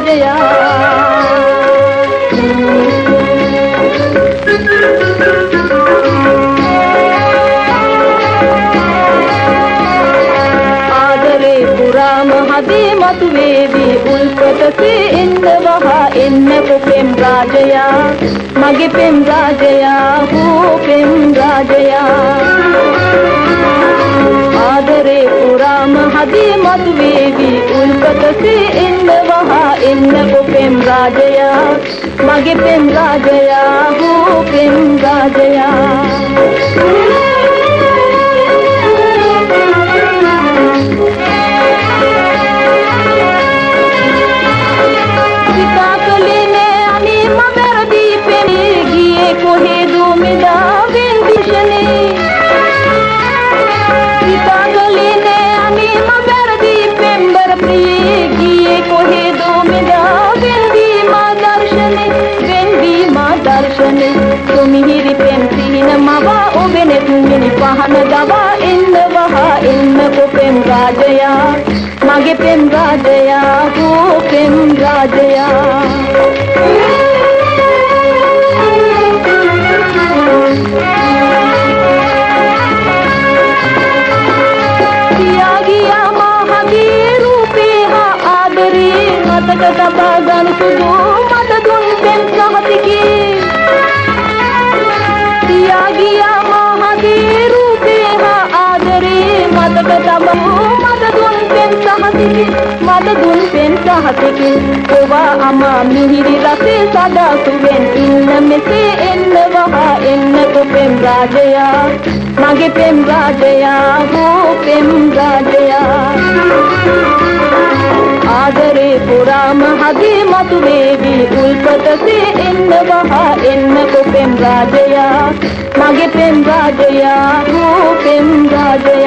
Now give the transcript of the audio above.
गया ಆದರೆ ಪುರಾಣ ಹದಿಮದುವೇವಿ ಉಲ್ಪಟಸಿ ಇಂದವಹ ಎನ್ನಕು ಪೆಂ ರಾಜಯ ಮಗೆ ಪೆಂ ರಾಜಯ ಹೂ ಪೆಂ ರಾಜಯ ಆದರೆ ಪುರಾಣ ಹದಿಮದುವೇವಿ ಉಲ್ಪಟಸಿ पेम गा गया मागे प्रेम गा गया वो प्रेम गया। मेने तुम्हिनी पहान जावा इन्न वहा इन्न को प्रेम राजया। मागे प्रेम राजया को प्रेम राजया। महावीर रूपी हा आदरी मतक दबा गण বাড়ি মাদগুন পেন চাহাতে কি ওবা আমা মিহিরি রাতে সাদা সুবেন ইন্ন মেসে এন্ন বাহা এন্ন তো প্রেম রাজয়া মাগে প্রেম রাজয়া গো প্রেম রাজয়া ಆದರೆ ಪುರಾಮ ಹಗೆ ಮತುವೇವಿ ಉಲ್ಪತಸೆ ಎನ್ನವಹ ಎನ್ನಕು ಪೆಂಗಾಜಯ ಮಗೆ ಪೆಂಗಾಜಯ ಓ ಪೆಂಗಾಜಯ